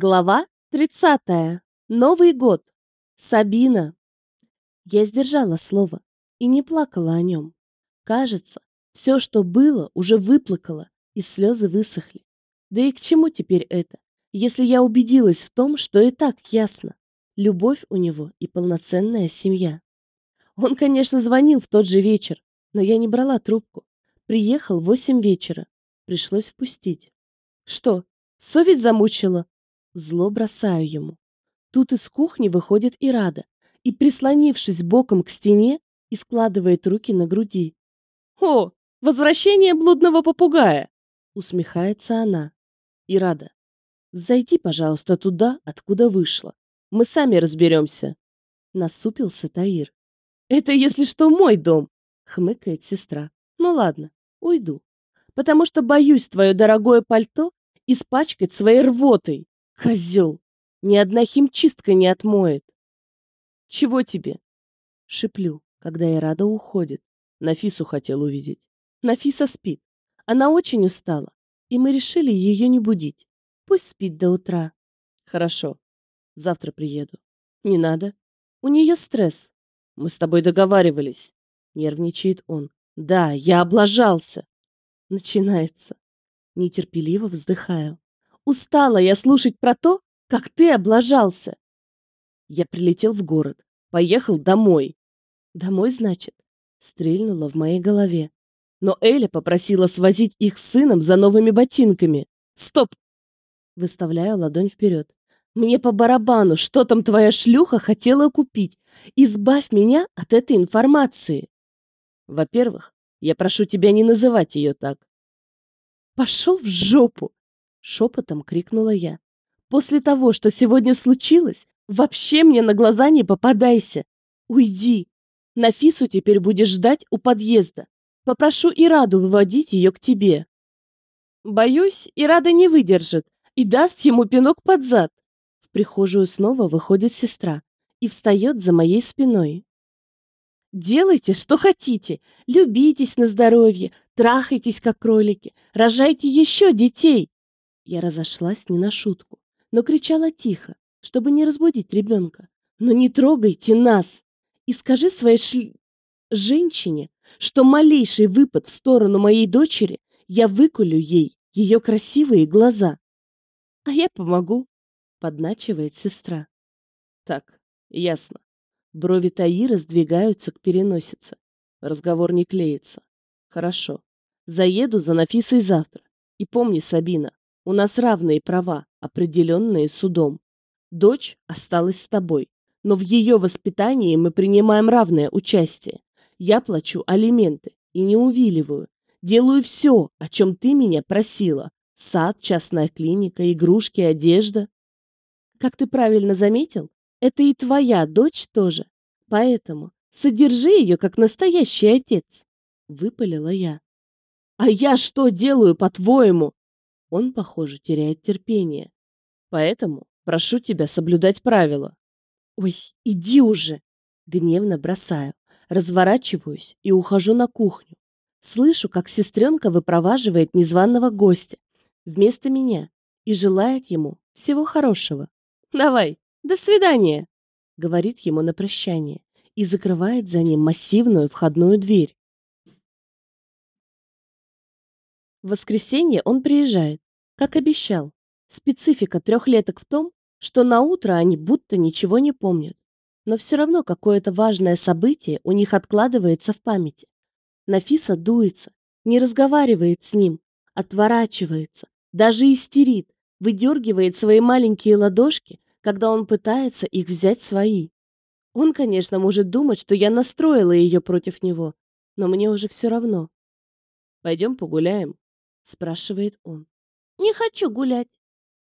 Глава 30. Новый год. Сабина. Я сдержала слово и не плакала о нем. Кажется, все, что было, уже выплакало, и слезы высохли. Да и к чему теперь это, если я убедилась в том, что и так ясно. Любовь у него и полноценная семья. Он, конечно, звонил в тот же вечер, но я не брала трубку. Приехал в восемь вечера. Пришлось впустить. Что, совесть замучила? Зло бросаю ему. Тут из кухни выходит Ирада и, прислонившись боком к стене, и складывает руки на груди. «О, возвращение блудного попугая!» Усмехается она. Ирада, зайди, пожалуйста, туда, откуда вышла. Мы сами разберемся. Насупился Таир. Это, если что, мой дом, хмыкает сестра. Ну ладно, уйду. Потому что боюсь твое дорогое пальто испачкать своей рвотой. Козел! Ни одна химчистка не отмоет. Чего тебе? Шиплю, когда Ирада уходит. Нафису хотел увидеть. Нафиса спит. Она очень устала, и мы решили ее не будить. Пусть спит до утра. Хорошо. Завтра приеду. Не надо. У нее стресс. Мы с тобой договаривались. Нервничает он. Да, я облажался. Начинается. Нетерпеливо вздыхаю. Устала я слушать про то, как ты облажался. Я прилетел в город, поехал домой. Домой, значит? Стрельнула в моей голове. Но Эля попросила свозить их с сыном за новыми ботинками. Стоп! Выставляю ладонь вперед. Мне по барабану, что там твоя шлюха хотела купить. Избавь меня от этой информации. Во-первых, я прошу тебя не называть ее так. Пошел в жопу! Шепотом крикнула я. После того, что сегодня случилось, вообще мне на глаза не попадайся. Уйди. Нафису теперь будешь ждать у подъезда. Попрошу Ираду выводить ее к тебе. Боюсь, Ирада не выдержит и даст ему пинок под зад. В прихожую снова выходит сестра и встает за моей спиной. Делайте, что хотите. Любитесь на здоровье, трахайтесь, как кролики, рожайте еще детей. Я разошлась не на шутку, но кричала тихо, чтобы не разбудить ребенка. «Но не трогайте нас! И скажи своей шли... женщине, что малейший выпад в сторону моей дочери я выкулю ей ее красивые глаза. А я помогу, подначивает сестра. Так, ясно. Брови Таира сдвигаются к переносице. Разговор не клеится. Хорошо. Заеду за Нафисой завтра. И помни, Сабина, у нас равные права, определенные судом. Дочь осталась с тобой, но в ее воспитании мы принимаем равное участие. Я плачу алименты и не увиливаю. Делаю все, о чем ты меня просила. Сад, частная клиника, игрушки, одежда. Как ты правильно заметил, это и твоя дочь тоже. Поэтому содержи ее, как настоящий отец. Выпалила я. А я что делаю, по-твоему? Он, похоже, теряет терпение. Поэтому прошу тебя соблюдать правила. Ой, иди уже! Гневно бросаю, разворачиваюсь и ухожу на кухню. Слышу, как сестренка выпроваживает незваного гостя вместо меня и желает ему всего хорошего. «Давай, до свидания!» говорит ему на прощание и закрывает за ним массивную входную дверь. В воскресенье он приезжает, как обещал. Специфика трехлеток в том, что на утро они будто ничего не помнят. Но все равно какое-то важное событие у них откладывается в памяти. Нафиса дуется, не разговаривает с ним, отворачивается, даже истерит, выдергивает свои маленькие ладошки, когда он пытается их взять свои. Он, конечно, может думать, что я настроила ее против него, но мне уже все равно. «Пойдем погуляем?» Спрашивает он. Не хочу гулять,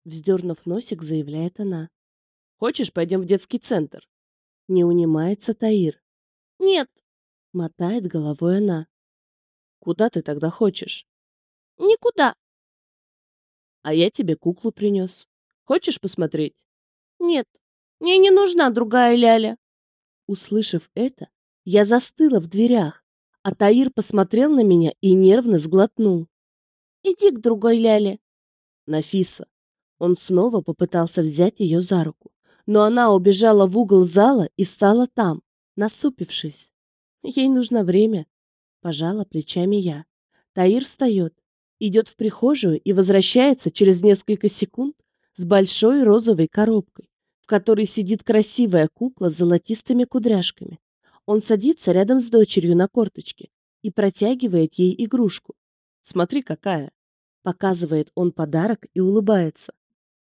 вздернув носик, заявляет она. Хочешь, пойдем в детский центр? Не унимается Таир. Нет, мотает головой она. Куда ты тогда хочешь? Никуда. А я тебе куклу принес. Хочешь посмотреть? Нет, мне не нужна другая ляля. Услышав это, я застыла в дверях, а Таир посмотрел на меня и нервно сглотнул. Иди к другой Ляле. Нафиса, Он снова попытался взять ее за руку, но она убежала в угол зала и стала там, насупившись. Ей нужно время, пожала плечами я. Таир встает, идет в прихожую и возвращается через несколько секунд с большой розовой коробкой, в которой сидит красивая кукла с золотистыми кудряшками. Он садится рядом с дочерью на корточке и протягивает ей игрушку. «Смотри, какая!» Показывает он подарок и улыбается.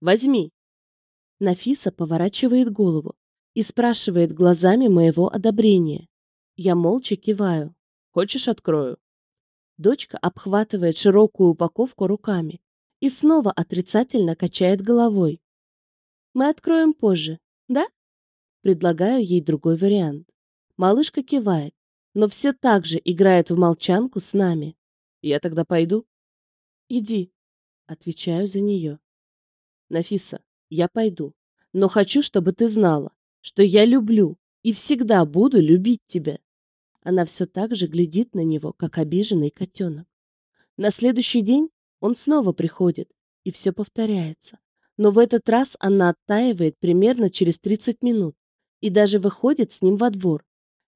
«Возьми!» Нафиса поворачивает голову и спрашивает глазами моего одобрения. Я молча киваю. «Хочешь, открою?» Дочка обхватывает широкую упаковку руками и снова отрицательно качает головой. «Мы откроем позже, да?» Предлагаю ей другой вариант. Малышка кивает, но все так же играет в молчанку с нами. «Я тогда пойду?» «Иди», — отвечаю за нее. «Нафиса, я пойду, но хочу, чтобы ты знала, что я люблю и всегда буду любить тебя. Она все так же глядит на него, как обиженный котенок. На следующий день он снова приходит, и все повторяется. Но в этот раз она оттаивает примерно через 30 минут и даже выходит с ним во двор.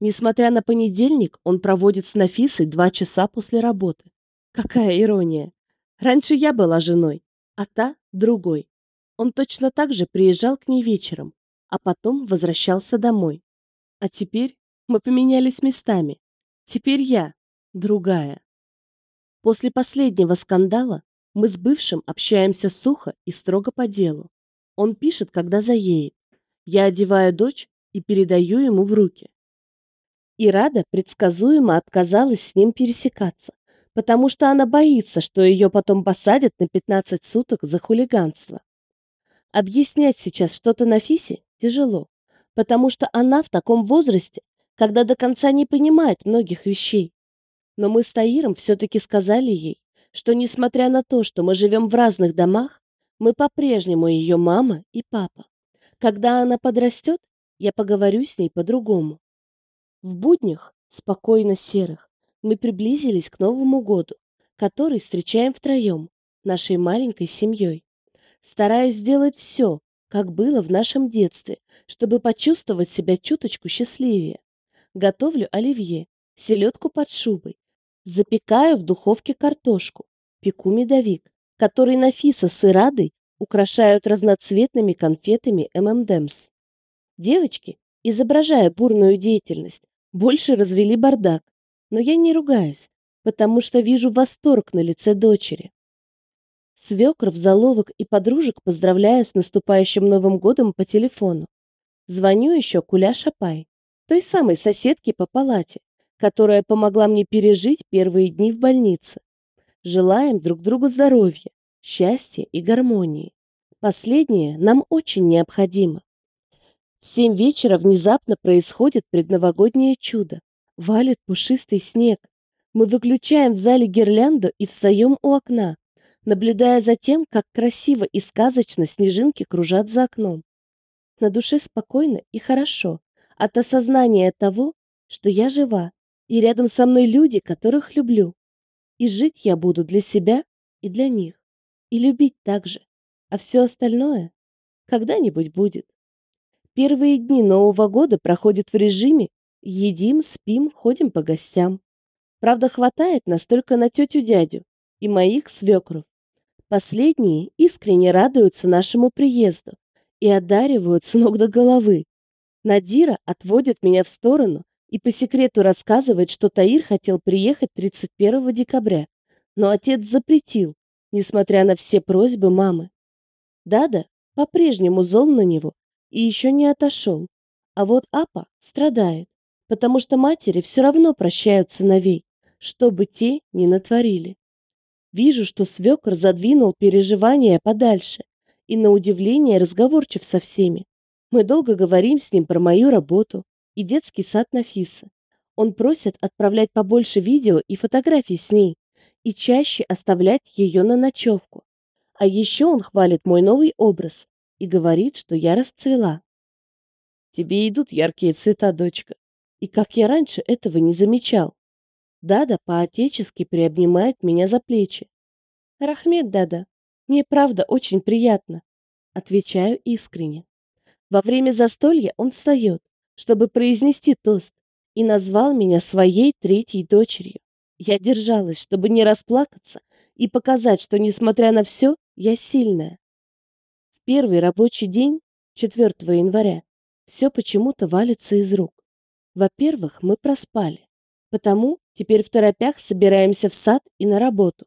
Несмотря на понедельник, он проводит с Нафисой два часа после работы. Какая ирония! Раньше я была женой, а та — другой. Он точно так же приезжал к ней вечером, а потом возвращался домой. А теперь мы поменялись местами. Теперь я другая. После последнего скандала мы с бывшим общаемся сухо и строго по делу. Он пишет, когда заедет. Я одеваю дочь и передаю ему в руки. И Рада предсказуемо отказалась с ним пересекаться, потому что она боится, что ее потом посадят на 15 суток за хулиганство. Объяснять сейчас что-то Нафисе тяжело, потому что она в таком возрасте, когда до конца не понимает многих вещей. Но мы с Таиром все-таки сказали ей, что несмотря на то, что мы живем в разных домах, мы по-прежнему ее мама и папа. Когда она подрастет, я поговорю с ней по-другому. В буднях, спокойно серых, мы приблизились к Новому году, который встречаем втроем, нашей маленькой семьей. Стараюсь сделать все, как было в нашем детстве, чтобы почувствовать себя чуточку счастливее. Готовлю оливье, селедку под шубой, запекаю в духовке картошку, пеку медовик, который Нафиса с Ирадой украшают разноцветными конфетами ММДМС. Девочки, изображая бурную деятельность, больше развели бардак, но я не ругаюсь, потому что вижу восторг на лице дочери. Свекров, заловок и подружек поздравляю с наступающим Новым годом по телефону. Звоню еще Куля Шапай, той самой соседке по палате, которая помогла мне пережить первые дни в больнице. Желаем друг другу здоровья, счастья и гармонии. Последнее нам очень необходимо. В семь вечера внезапно происходит предновогоднее чудо. Валит пушистый снег. Мы выключаем в зале гирлянду и встаем у окна, наблюдая за тем, как красиво и сказочно снежинки кружат за окном. На душе спокойно и хорошо от осознания того, что я жива, и рядом со мной люди, которых люблю. И жить я буду для себя и для них, и любить так же. А все остальное когда-нибудь будет. Первые дни Нового года проходят в режиме едим, спим, ходим по гостям. Правда, хватает настолько на тетю-дядю и моих свекров, Последние искренне радуются нашему приезду и одаривают с ног до головы. Надира отводит меня в сторону и по секрету рассказывает, что Таир хотел приехать 31 декабря, но отец запретил, несмотря на все просьбы мамы. Дада по-прежнему зол на него и еще не отошел, а вот Апа страдает, потому что матери все равно прощают сыновей, что бы те ни натворили. Вижу, что свекр задвинул переживания подальше и, на удивление, разговорчив со всеми. Мы долго говорим с ним про мою работу и детский сад Нафисы. Он просит отправлять побольше видео и фотографий с ней и чаще оставлять ее на ночевку. А еще он хвалит мой новый образ и говорит, что я расцвела. Тебе идут яркие цвета, дочка. И как я раньше этого не замечал. Дада по-отечески приобнимает меня за плечи. «Рахмет, Дада, Мне правда очень приятно, отвечаю искренне. Во время застолья он встает, чтобы произнести тост, и назвал меня своей третьей дочерью. Я держалась, чтобы не расплакаться и показать, что, несмотря на все, я сильная. В первый рабочий день, 4 января, все почему-то валится из рук. Во-первых, мы проспали, потому теперь в торопях собираемся в сад и на работу.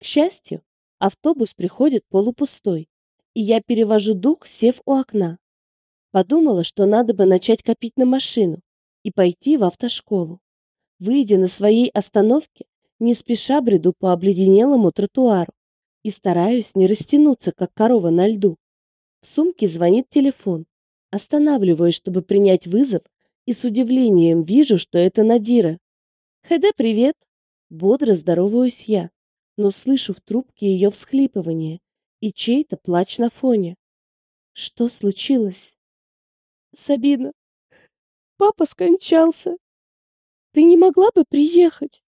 К счастью, автобус приходит полупустой, и я перевожу дух, сев у окна. Подумала, что надо бы начать копить на машину и пойти в автошколу. Выйдя на своей остановке, не спеша бреду по обледенелому тротуару и стараюсь не растянуться, как корова на льду. В сумке звонит телефон. Останавливаюсь, чтобы принять вызов, и с удивлением вижу, что это Надира. «Хэдэ, привет!» Бодро здороваюсь я, но слышу в трубке ее всхлипывание и чей-то плач на фоне. Что случилось? Сабина, папа скончался. Ты не могла бы приехать?